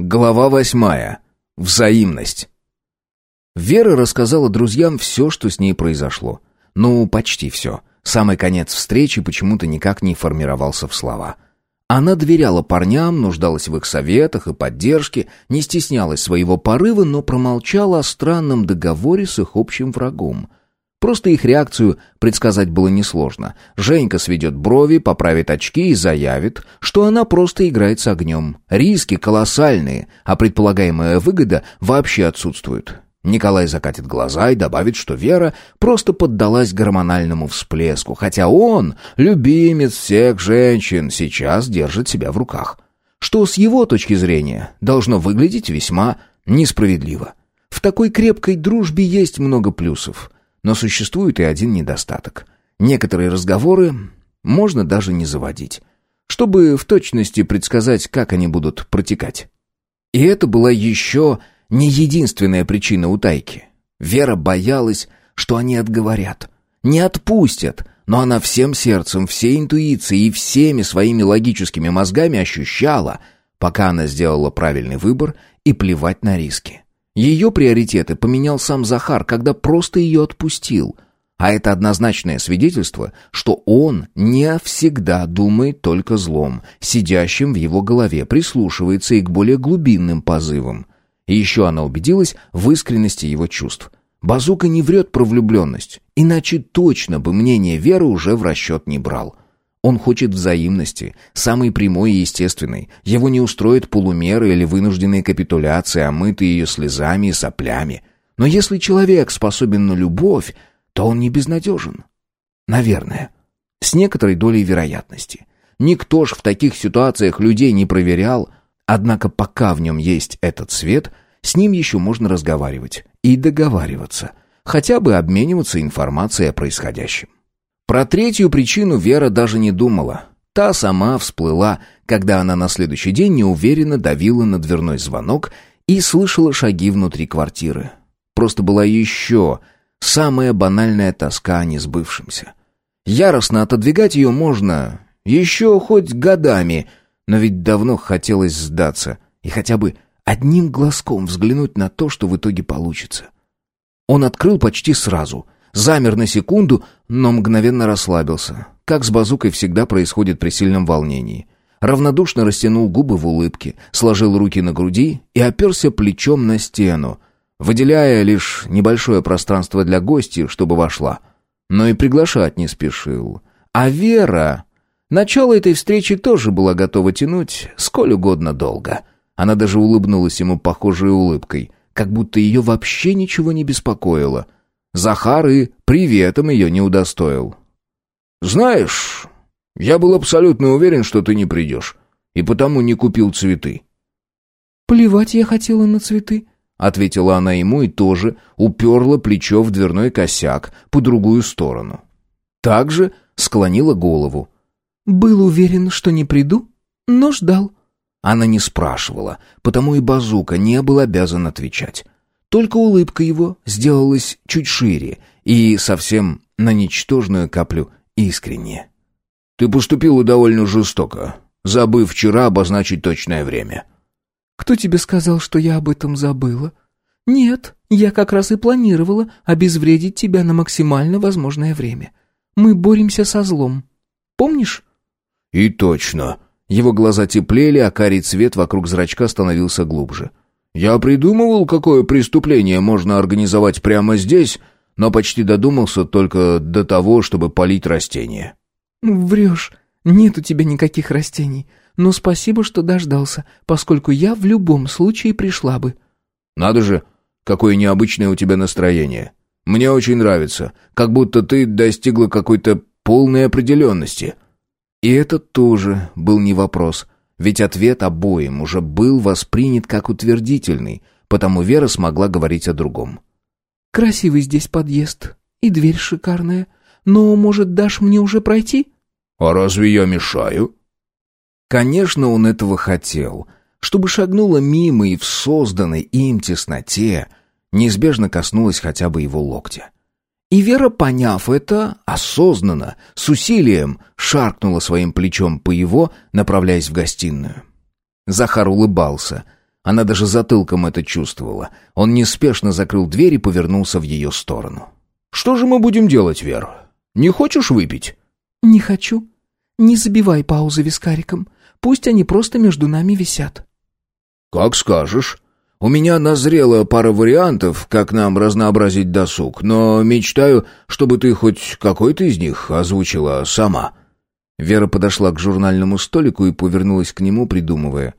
Глава восьмая. Взаимность. Вера рассказала друзьям все, что с ней произошло. Ну, почти все. Самый конец встречи почему-то никак не формировался в слова. Она доверяла парням, нуждалась в их советах и поддержке, не стеснялась своего порыва, но промолчала о странном договоре с их общим врагом. Просто их реакцию предсказать было несложно. Женька сведет брови, поправит очки и заявит, что она просто играет с огнем. Риски колоссальные, а предполагаемая выгода вообще отсутствует. Николай закатит глаза и добавит, что Вера просто поддалась гормональному всплеску, хотя он, любимец всех женщин, сейчас держит себя в руках. Что с его точки зрения должно выглядеть весьма несправедливо. В такой крепкой дружбе есть много плюсов – но существует и один недостаток. Некоторые разговоры можно даже не заводить, чтобы в точности предсказать, как они будут протекать. И это была еще не единственная причина утайки. Вера боялась, что они отговорят, не отпустят, но она всем сердцем, всей интуицией и всеми своими логическими мозгами ощущала, пока она сделала правильный выбор и плевать на риски. Ее приоритеты поменял сам Захар, когда просто ее отпустил. А это однозначное свидетельство, что он не всегда думает только злом, сидящим в его голове, прислушивается и к более глубинным позывам. И еще она убедилась в искренности его чувств. Базука не врет про влюбленность, иначе точно бы мнение Веры уже в расчет не брал. Он хочет взаимности, самой прямой и естественной. Его не устроит полумеры или вынужденные капитуляции, омытые ее слезами и соплями. Но если человек способен на любовь, то он не безнадежен. Наверное. С некоторой долей вероятности. Никто ж в таких ситуациях людей не проверял, однако пока в нем есть этот свет, с ним еще можно разговаривать и договариваться, хотя бы обмениваться информацией о происходящем. Про третью причину Вера даже не думала. Та сама всплыла, когда она на следующий день неуверенно давила на дверной звонок и слышала шаги внутри квартиры. Просто была еще самая банальная тоска о несбывшемся. Яростно отодвигать ее можно еще хоть годами, но ведь давно хотелось сдаться и хотя бы одним глазком взглянуть на то, что в итоге получится. Он открыл почти сразу — Замер на секунду, но мгновенно расслабился. Как с базукой всегда происходит при сильном волнении. Равнодушно растянул губы в улыбке, сложил руки на груди и оперся плечом на стену, выделяя лишь небольшое пространство для гостей, чтобы вошла. Но и приглашать не спешил. А Вера... Начало этой встречи тоже была готова тянуть сколь угодно долго. Она даже улыбнулась ему похожей улыбкой, как будто ее вообще ничего не беспокоило — Захар и приветом ее не удостоил. «Знаешь, я был абсолютно уверен, что ты не придешь, и потому не купил цветы». «Плевать я хотела на цветы», — ответила она ему и тоже уперла плечо в дверной косяк по другую сторону. Также склонила голову. «Был уверен, что не приду, но ждал». Она не спрашивала, потому и Базука не был обязан отвечать. Только улыбка его сделалась чуть шире и совсем на ничтожную каплю искренне. «Ты поступила довольно жестоко, забыв вчера обозначить точное время». «Кто тебе сказал, что я об этом забыла?» «Нет, я как раз и планировала обезвредить тебя на максимально возможное время. Мы боремся со злом. Помнишь?» «И точно». Его глаза теплели, а карий цвет вокруг зрачка становился глубже. Я придумывал, какое преступление можно организовать прямо здесь, но почти додумался только до того, чтобы полить растения». «Врешь. Нет у тебя никаких растений. Но спасибо, что дождался, поскольку я в любом случае пришла бы». «Надо же, какое необычное у тебя настроение. Мне очень нравится, как будто ты достигла какой-то полной определенности». И это тоже был не вопрос — ведь ответ обоим уже был воспринят как утвердительный, потому Вера смогла говорить о другом. «Красивый здесь подъезд, и дверь шикарная. Но, может, дашь мне уже пройти?» «А разве я мешаю?» Конечно, он этого хотел, чтобы шагнула мимо и в созданной им тесноте неизбежно коснулась хотя бы его локтя. И Вера, поняв это, осознанно, с усилием, шаркнула своим плечом по его, направляясь в гостиную. Захар улыбался. Она даже затылком это чувствовала. Он неспешно закрыл дверь и повернулся в ее сторону. «Что же мы будем делать, Вер? Не хочешь выпить?» «Не хочу. Не забивай паузы вискариком. Пусть они просто между нами висят». «Как скажешь. У меня назрела пара вариантов, как нам разнообразить досуг, но мечтаю, чтобы ты хоть какой-то из них озвучила сама». Вера подошла к журнальному столику и повернулась к нему, придумывая.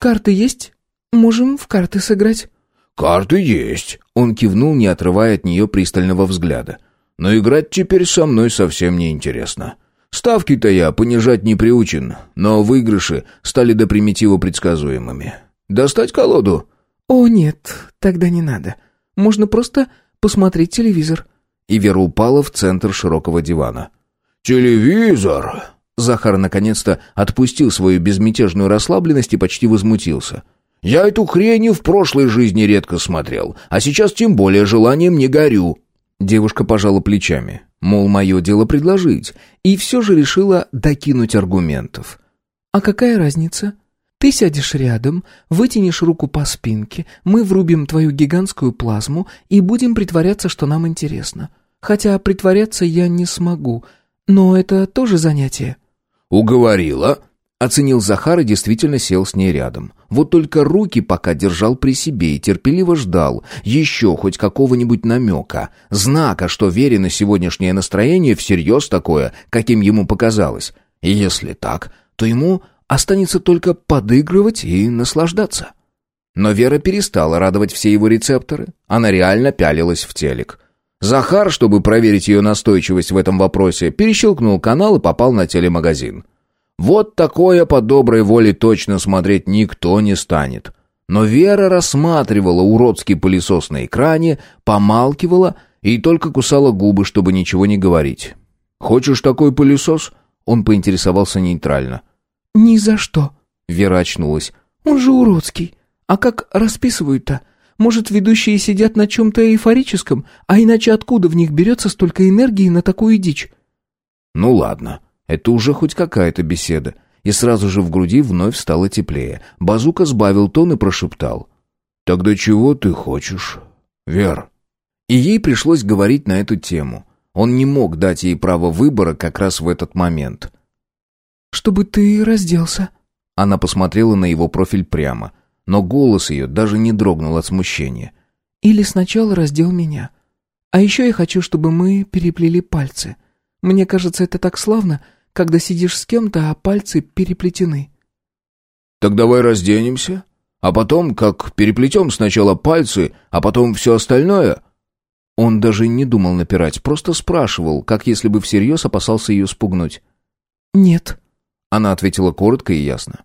«Карты есть? Можем в карты сыграть». «Карты есть», — он кивнул, не отрывая от нее пристального взгляда. «Но играть теперь со мной совсем не интересно. Ставки-то я понижать не приучен, но выигрыши стали до примитива предсказуемыми. Достать колоду?» «О, нет, тогда не надо. Можно просто посмотреть телевизор». И Вера упала в центр широкого дивана. «Телевизор!» Захар наконец-то отпустил свою безмятежную расслабленность и почти возмутился. «Я эту хрень в прошлой жизни редко смотрел, а сейчас тем более желанием не горю». Девушка пожала плечами, мол, мое дело предложить, и все же решила докинуть аргументов. «А какая разница? Ты сядешь рядом, вытянешь руку по спинке, мы врубим твою гигантскую плазму и будем притворяться, что нам интересно. Хотя притворяться я не смогу, но это тоже занятие». «Уговорила», — оценил Захар и действительно сел с ней рядом. Вот только руки пока держал при себе и терпеливо ждал еще хоть какого-нибудь намека, знака, что Вере на сегодняшнее настроение всерьез такое, каким ему показалось. И если так, то ему останется только подыгрывать и наслаждаться. Но Вера перестала радовать все его рецепторы. Она реально пялилась в телек. Захар, чтобы проверить ее настойчивость в этом вопросе, перещелкнул канал и попал на телемагазин. Вот такое по доброй воле точно смотреть никто не станет. Но Вера рассматривала уродский пылесос на экране, помалкивала и только кусала губы, чтобы ничего не говорить. «Хочешь такой пылесос?» Он поинтересовался нейтрально. «Ни за что», — Вера очнулась. «Он же уродский. А как расписывают-то? Может, ведущие сидят на чем-то эйфорическом, а иначе откуда в них берется столько энергии на такую дичь? Ну ладно, это уже хоть какая-то беседа. И сразу же в груди вновь стало теплее. Базука сбавил тон и прошептал. «Тогда чего ты хочешь, Вер?» И ей пришлось говорить на эту тему. Он не мог дать ей право выбора как раз в этот момент. «Чтобы ты разделся». Она посмотрела на его профиль прямо но голос ее даже не дрогнул от смущения. «Или сначала раздел меня. А еще я хочу, чтобы мы переплели пальцы. Мне кажется, это так славно, когда сидишь с кем-то, а пальцы переплетены». «Так давай разденемся, а потом, как переплетем сначала пальцы, а потом все остальное...» Он даже не думал напирать, просто спрашивал, как если бы всерьез опасался ее спугнуть. «Нет», — она ответила коротко и ясно.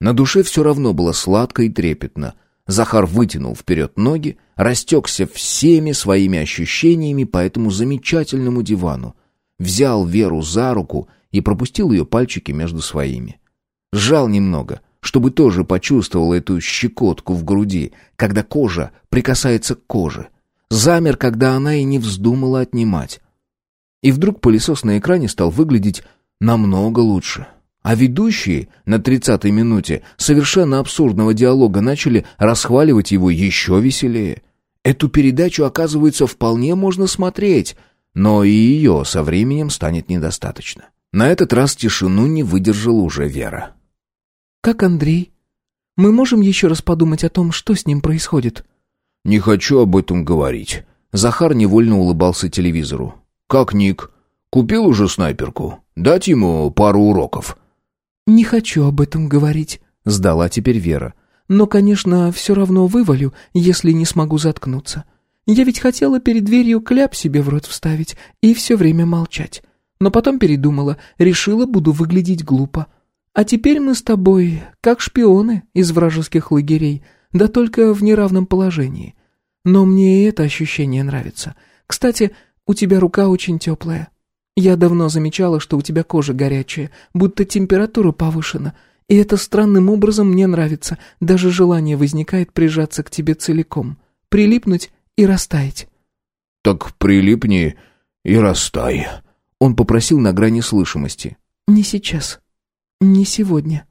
На душе все равно было сладко и трепетно. Захар вытянул вперед ноги, растекся всеми своими ощущениями по этому замечательному дивану, взял Веру за руку и пропустил ее пальчики между своими. Сжал немного, чтобы тоже почувствовал эту щекотку в груди, когда кожа прикасается к коже. Замер, когда она и не вздумала отнимать. И вдруг пылесос на экране стал выглядеть намного лучше. А ведущие на тридцатой минуте совершенно абсурдного диалога начали расхваливать его еще веселее. Эту передачу, оказывается, вполне можно смотреть, но и ее со временем станет недостаточно. На этот раз тишину не выдержала уже Вера. «Как Андрей? Мы можем еще раз подумать о том, что с ним происходит?» «Не хочу об этом говорить». Захар невольно улыбался телевизору. «Как Ник? Купил уже снайперку? Дать ему пару уроков?» «Не хочу об этом говорить», — сдала теперь Вера. «Но, конечно, все равно вывалю, если не смогу заткнуться. Я ведь хотела перед дверью кляп себе в рот вставить и все время молчать. Но потом передумала, решила, буду выглядеть глупо. А теперь мы с тобой как шпионы из вражеских лагерей, да только в неравном положении. Но мне и это ощущение нравится. Кстати, у тебя рука очень теплая». Я давно замечала, что у тебя кожа горячая, будто температура повышена, и это странным образом мне нравится. Даже желание возникает прижаться к тебе целиком, прилипнуть и растаять». «Так прилипни и растай», — он попросил на грани слышимости. «Не сейчас. Не сегодня».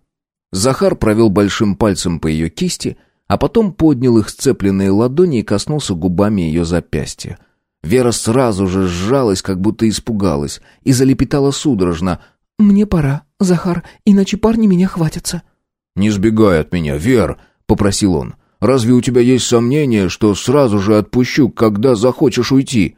Захар провел большим пальцем по ее кисти, а потом поднял их сцепленные ладони и коснулся губами ее запястья. Вера сразу же сжалась, как будто испугалась, и залепетала судорожно. «Мне пора, Захар, иначе парни меня хватятся». «Не сбегай от меня, Вер», — попросил он. «Разве у тебя есть сомнение, что сразу же отпущу, когда захочешь уйти?»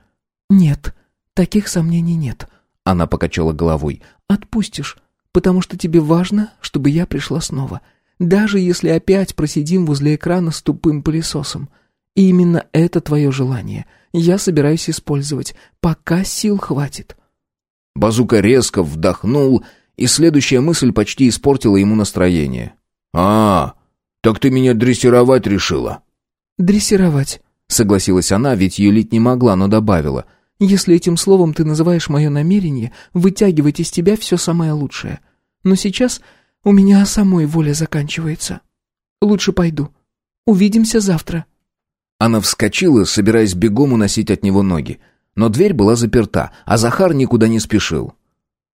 «Нет, таких сомнений нет», — она покачала головой. «Отпустишь, потому что тебе важно, чтобы я пришла снова, даже если опять просидим возле экрана с тупым пылесосом. И именно это твое желание я собираюсь использовать, пока сил хватит». Базука резко вдохнул, и следующая мысль почти испортила ему настроение. «А, так ты меня дрессировать решила?» «Дрессировать», — согласилась она, ведь юлить не могла, но добавила. «Если этим словом ты называешь мое намерение вытягивать из тебя все самое лучшее. Но сейчас у меня самой воля заканчивается. Лучше пойду. Увидимся завтра». Она вскочила, собираясь бегом уносить от него ноги. Но дверь была заперта, а Захар никуда не спешил.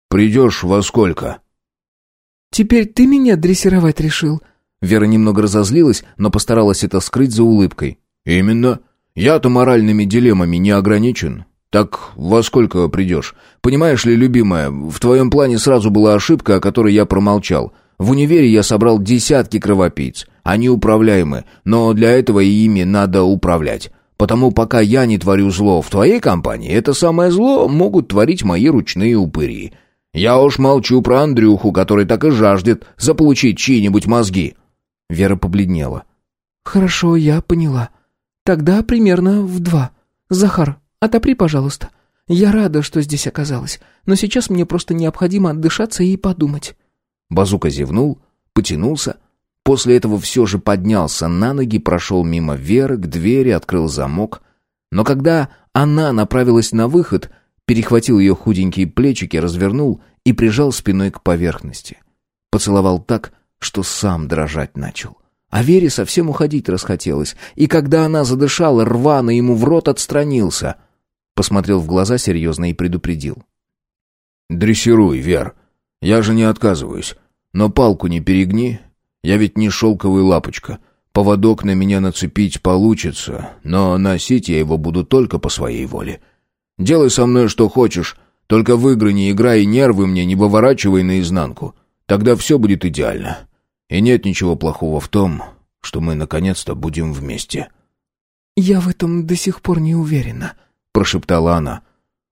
«Придешь во сколько?» «Теперь ты меня дрессировать решил?» Вера немного разозлилась, но постаралась это скрыть за улыбкой. «Именно. Я-то моральными дилеммами не ограничен. Так во сколько придешь? Понимаешь ли, любимая, в твоем плане сразу была ошибка, о которой я промолчал. В универе я собрал десятки кровопийц. Они управляемы, но для этого ими надо управлять. Потому пока я не творю зло в твоей компании, это самое зло могут творить мои ручные упыри. Я уж молчу про Андрюху, который так и жаждет заполучить чьи-нибудь мозги». Вера побледнела. «Хорошо, я поняла. Тогда примерно в два. Захар, отопри, пожалуйста. Я рада, что здесь оказалась, но сейчас мне просто необходимо отдышаться и подумать». Базука зевнул, потянулся. После этого все же поднялся на ноги, прошел мимо Веры к двери, открыл замок. Но когда она направилась на выход, перехватил ее худенькие плечики, развернул и прижал спиной к поверхности. Поцеловал так, что сам дрожать начал. А Вере совсем уходить расхотелось, и когда она задышала, рвано ему в рот отстранился. Посмотрел в глаза серьезно и предупредил. «Дрессируй, Вер. Я же не отказываюсь. Но палку не перегни. Я ведь не шелковая лапочка. Поводок на меня нацепить получится, но носить я его буду только по своей воле. Делай со мной что хочешь, только в игры не играй и нервы мне не выворачивай наизнанку. Тогда все будет идеально. И нет ничего плохого в том, что мы наконец-то будем вместе». «Я в этом до сих пор не уверена», — прошептала она.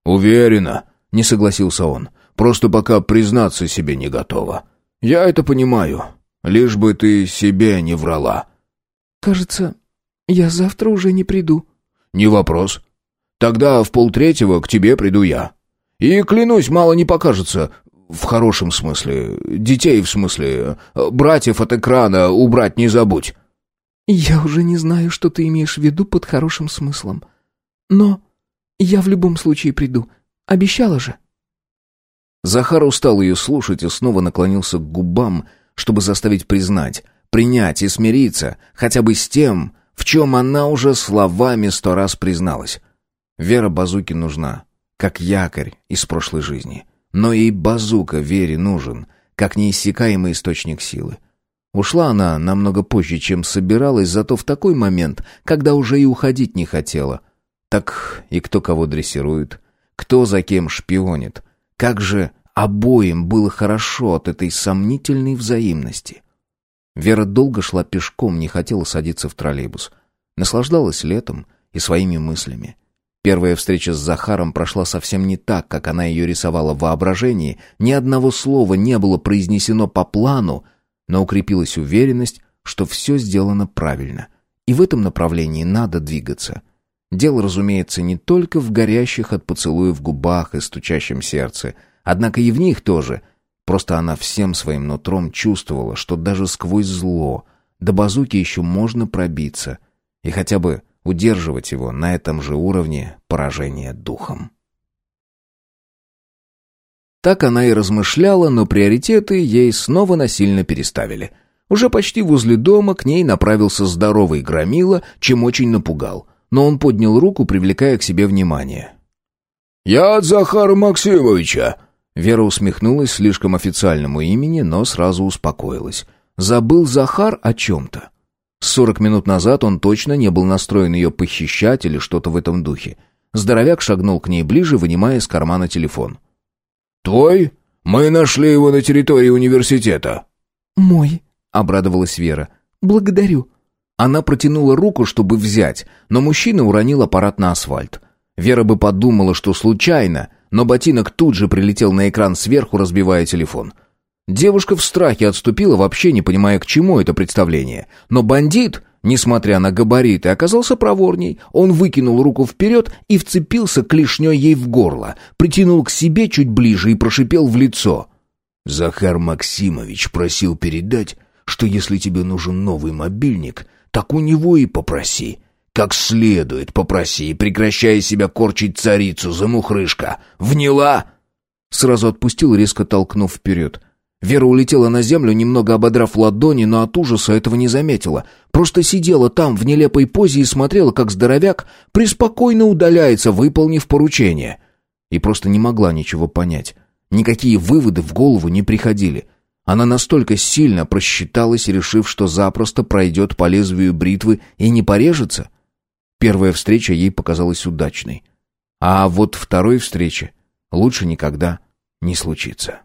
«Уверена», — не согласился он. «Просто пока признаться себе не готова. Я это понимаю. Лишь бы ты себе не врала». «Кажется, я завтра уже не приду». «Не вопрос. Тогда в полтретьего к тебе приду я. И, клянусь, мало не покажется, в хорошем смысле, детей в смысле, братьев от экрана убрать не забудь». «Я уже не знаю, что ты имеешь в виду под хорошим смыслом. Но я в любом случае приду. Обещала же». Захар устал ее слушать и снова наклонился к губам, чтобы заставить признать, принять и смириться хотя бы с тем, в чем она уже словами сто раз призналась. Вера Базуки нужна, как якорь из прошлой жизни. Но и Базука Вере нужен, как неиссякаемый источник силы. Ушла она намного позже, чем собиралась, зато в такой момент, когда уже и уходить не хотела. Так и кто кого дрессирует, кто за кем шпионит. Как же обоим было хорошо от этой сомнительной взаимности. Вера долго шла пешком, не хотела садиться в троллейбус. Наслаждалась летом и своими мыслями. Первая встреча с Захаром прошла совсем не так, как она ее рисовала в воображении. Ни одного слова не было произнесено по плану, но укрепилась уверенность, что все сделано правильно. И в этом направлении надо двигаться. Дело, разумеется, не только в горящих от поцелуев губах и стучащем сердце, однако и в них тоже. Просто она всем своим нутром чувствовала, что даже сквозь зло до базуки еще можно пробиться. И хотя бы удерживать его на этом же уровне поражения духом. Так она и размышляла, но приоритеты ей снова насильно переставили. Уже почти возле дома к ней направился здоровый громила, чем очень напугал. Но он поднял руку, привлекая к себе внимание. «Я от Захара Максимовича!» Вера усмехнулась слишком официальному имени, но сразу успокоилась. Забыл Захар о чем-то. Сорок минут назад он точно не был настроен ее похищать или что-то в этом духе. Здоровяк шагнул к ней ближе, вынимая из кармана телефон. «Твой? Мы нашли его на территории университета». «Мой», — обрадовалась Вера. «Благодарю». Она протянула руку, чтобы взять, но мужчина уронил аппарат на асфальт. Вера бы подумала, что случайно, но ботинок тут же прилетел на экран сверху, разбивая телефон. Девушка в страхе отступила, вообще не понимая, к чему это представление. Но бандит, несмотря на габариты, оказался проворней. Он выкинул руку вперед и вцепился клешней ей в горло, притянул к себе чуть ближе и прошипел в лицо. «Захар Максимович просил передать, что если тебе нужен новый мобильник, так у него и попроси. Как следует попроси, прекращая себя корчить царицу, замухрышка. Вняла?» Сразу отпустил, резко толкнув вперед. Вера улетела на землю, немного ободрав ладони, но от ужаса этого не заметила. Просто сидела там в нелепой позе и смотрела, как здоровяк преспокойно удаляется, выполнив поручение. И просто не могла ничего понять. Никакие выводы в голову не приходили. Она настолько сильно просчиталась, решив, что запросто пройдет по лезвию бритвы и не порежется. Первая встреча ей показалась удачной. А вот второй встречи лучше никогда не случится.